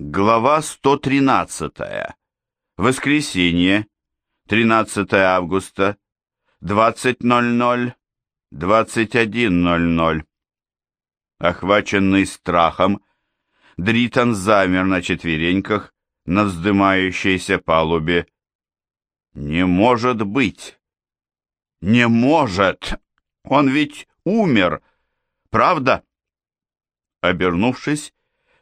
Глава 113. Воскресенье, 13 августа, 20.00, 21.00. Охваченный страхом, Дритон замер на четвереньках на вздымающейся палубе. «Не может быть! Не может! Он ведь умер! Правда?» Обернувшись,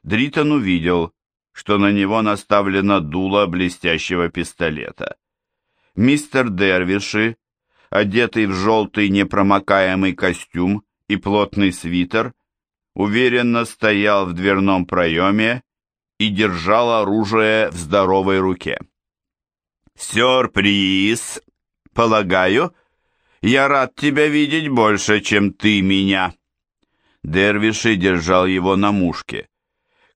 Дритон увидел, что на него наставлено дуло блестящего пистолета. Мистер Дервиши, одетый в желтый непромокаемый костюм и плотный свитер, уверенно стоял в дверном проеме и держал оружие в здоровой руке. «Сюрприз! Полагаю, я рад тебя видеть больше, чем ты меня!» Дервиши держал его на мушке.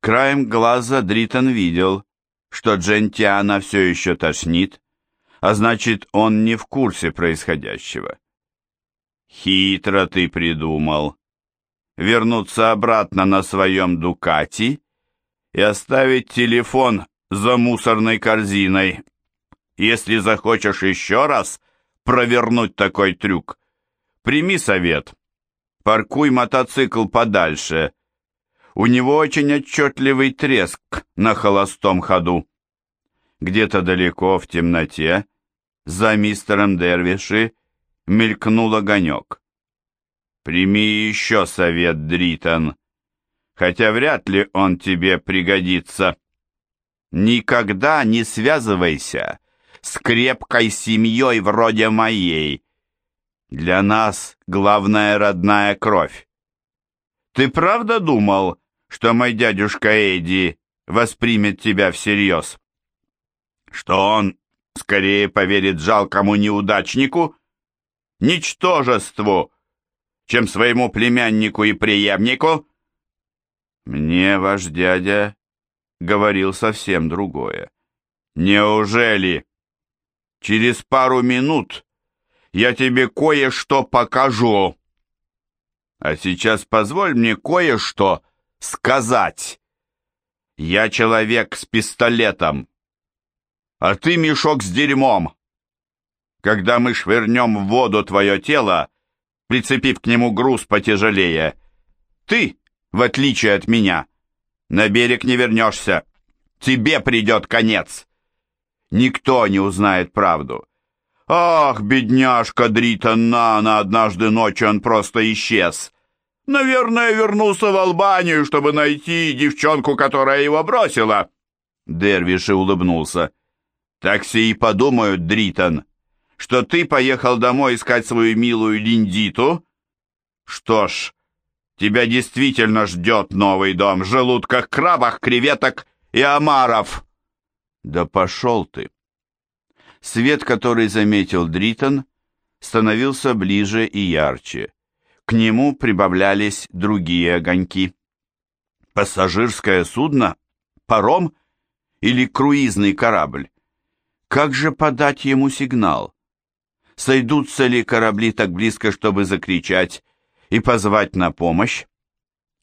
Краем глаза Дритон видел, что Джентиана все еще тошнит, а значит, он не в курсе происходящего. «Хитро ты придумал. Вернуться обратно на своем Дукати и оставить телефон за мусорной корзиной. Если захочешь еще раз провернуть такой трюк, прими совет. Паркуй мотоцикл подальше у него очень отчетливый треск на холостом ходу. Где-то далеко в темноте, за мистером Дервиши, мелькнул огонек. «Прими еще совет, Дритон, хотя вряд ли он тебе пригодится. Никогда не связывайся с крепкой семьей вроде моей. Для нас главная родная кровь. Ты правда думал, что мой дядюшка Эдди воспримет тебя всерьез? Что он скорее поверит жалкому неудачнику, ничтожеству, чем своему племяннику и преемнику? Мне ваш дядя говорил совсем другое. Неужели? Через пару минут я тебе кое-что покажу. А сейчас позволь мне кое-что сказать. Я человек с пистолетом, а ты мешок с дерьмом. Когда мы швырнем в воду твое тело, прицепив к нему груз потяжелее, ты, в отличие от меня, на берег не вернешься. Тебе придет конец. Никто не узнает правду. Ах, бедняжка Дритон Нана, однажды ночью он просто исчез. Наверное, вернулся в Албанию, чтобы найти девчонку, которая его бросила. Дервиш улыбнулся. Так все и подумают, Дритон, что ты поехал домой искать свою милую Линдиту. Что ж, тебя действительно ждет новый дом в желудках крабах, креветок и омаров. Да пошел ты. Свет, который заметил Дритон, становился ближе и ярче. К нему прибавлялись другие огоньки. Пассажирское судно? Паром? Или круизный корабль? Как же подать ему сигнал? Сойдутся ли корабли так близко, чтобы закричать и позвать на помощь?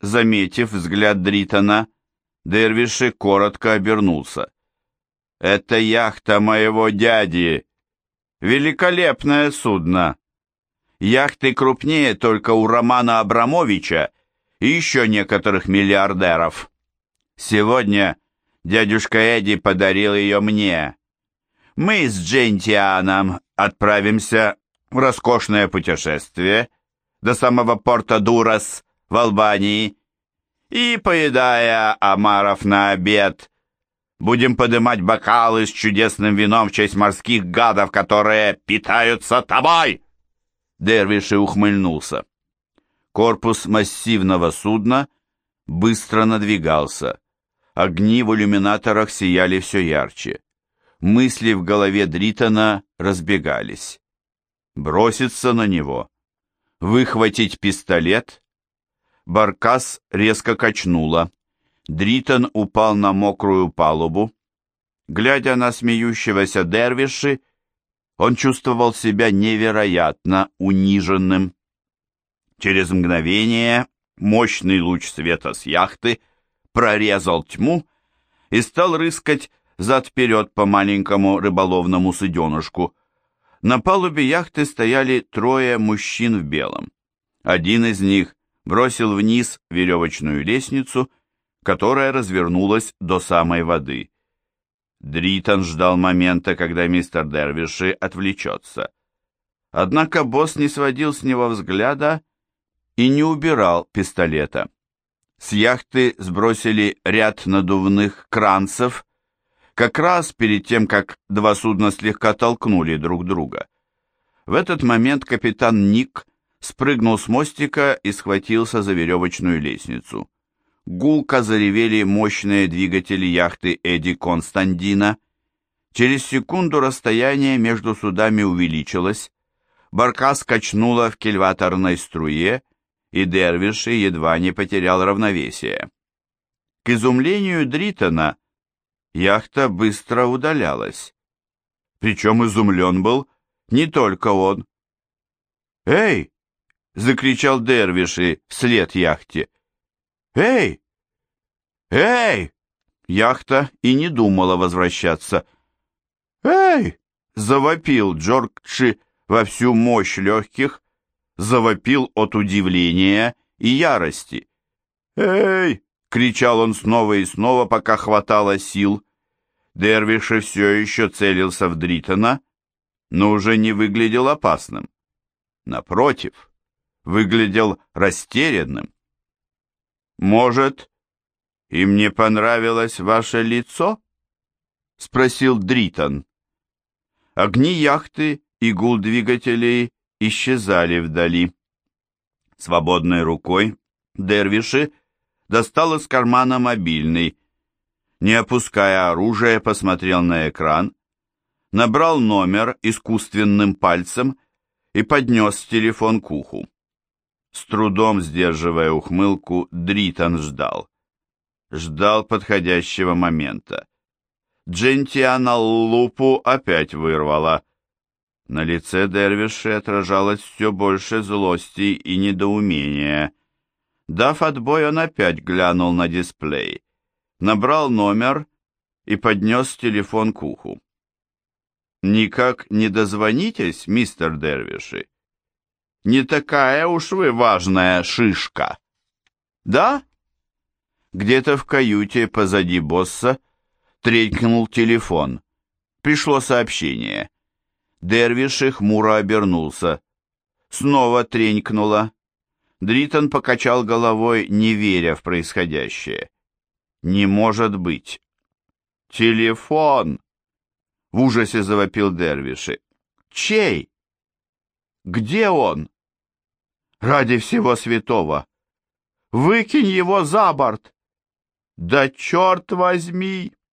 Заметив взгляд Дритона, Дервиши коротко обернулся. Это яхта моего дяди. Великолепное судно. Яхты крупнее только у Романа Абрамовича и еще некоторых миллиардеров. Сегодня дядюшка Эдди подарил ее мне. Мы с Джентианом отправимся в роскошное путешествие до самого порта Дурас в Албании и, поедая омаров на обед, Будем подымать бокалы с чудесным вином в честь морских гадов, которые питаются тобой!» Дервиши ухмыльнулся. Корпус массивного судна быстро надвигался. Огни в иллюминаторах сияли все ярче. Мысли в голове Дритона разбегались. Броситься на него. Выхватить пистолет. Баркас резко качнуло. Дритон упал на мокрую палубу. Глядя на смеющегося Дервиши, он чувствовал себя невероятно униженным. Через мгновение мощный луч света с яхты прорезал тьму, и стал рыскать зад-вперед по маленькому рыболовному суденышку. На палубе яхты стояли трое мужчин в белом. Один из них бросил вниз веревочную лестницу, которая развернулась до самой воды. Дритон ждал момента, когда мистер Дервиши отвлечется. Однако босс не сводил с него взгляда и не убирал пистолета. С яхты сбросили ряд надувных кранцев, как раз перед тем, как два судна слегка толкнули друг друга. В этот момент капитан Ник спрыгнул с мостика и схватился за веревочную лестницу. Гулко заревели мощные двигатели яхты Эдди Константина. Через секунду расстояние между судами увеличилось, барка скачнула в кильваторной струе, и Дервиши едва не потерял равновесие. К изумлению Дритона яхта быстро удалялась. Причем изумлен был не только он. «Эй!» — закричал Дервиши вслед яхте. «Эй! Эй!» Яхта и не думала возвращаться. «Эй!» — завопил Джорджи во всю мощь легких, завопил от удивления и ярости. «Эй!» — кричал он снова и снова, пока хватало сил. Дервиши все еще целился в Дритона, но уже не выглядел опасным. Напротив, выглядел растерянным. «Может, им не понравилось ваше лицо?» — спросил Дритон. Огни яхты и гул двигателей исчезали вдали. Свободной рукой Дервиши достал из кармана мобильный, не опуская оружие, посмотрел на экран, набрал номер искусственным пальцем и поднес телефон к уху. С трудом сдерживая ухмылку, Дритон ждал. Ждал подходящего момента. Джентиана лупу опять вырвала. На лице Дервиши отражалось все больше злости и недоумения. Дав отбой, он опять глянул на дисплей, набрал номер и поднес телефон к уху. «Никак не дозвонитесь, мистер Дервиши? Не такая уж вы важная шишка. Да?» Где-то в каюте позади босса тренькнул телефон. Пришло сообщение. Дервиши хмуро обернулся. Снова тренькнуло. Дритон покачал головой, не веря в происходящее. «Не может быть!» «Телефон!» В ужасе завопил Дервиши. «Чей? Где он?» «Ради всего святого! Выкинь его за борт!» «Да черт возьми!»